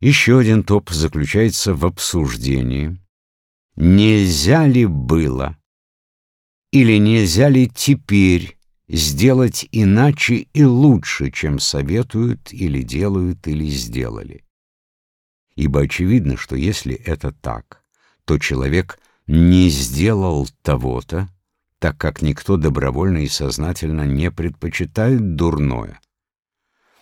Еще один топ заключается в обсуждении, нельзя ли было или нельзя ли теперь сделать иначе и лучше, чем советуют или делают или сделали. Ибо очевидно, что если это так, то человек не сделал того-то, так как никто добровольно и сознательно не предпочитает дурное.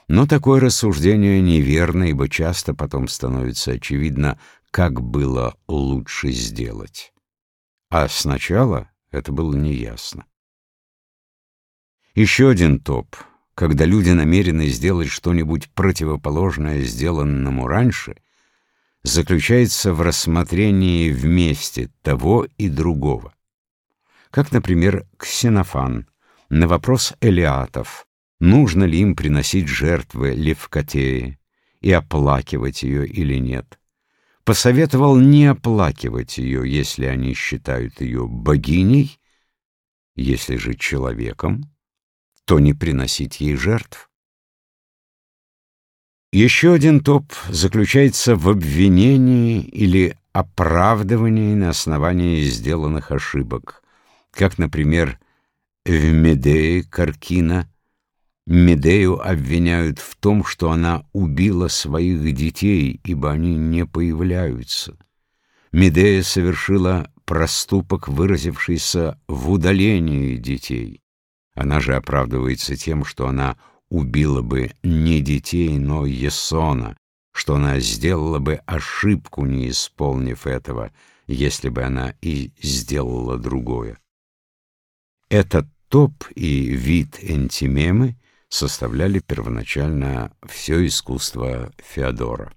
Но такое рассуждение неверно, ибо часто потом становится очевидно, как было лучше сделать. А сначала это было неясно. Еще один топ, когда люди намерены сделать что-нибудь противоположное сделанному раньше, заключается в рассмотрении вместе того и другого. Как, например, Ксенофан на вопрос Элиатов, нужно ли им приносить жертвы Левкотеи и оплакивать ее или нет, посоветовал не оплакивать ее, если они считают ее богиней, если же человеком, то не приносить ей жертв. Еще один топ заключается в обвинении или оправдывании на основании сделанных ошибок, как, например, в Медее Каркина Медею обвиняют в том, что она убила своих детей, ибо они не появляются. Медея совершила проступок, выразившийся в удалении детей. Она же оправдывается тем, что она убила бы не детей, но Есона, что она сделала бы ошибку, не исполнив этого, если бы она и сделала другое. Этот топ и вид энтимемы составляли первоначально все искусство Феодора.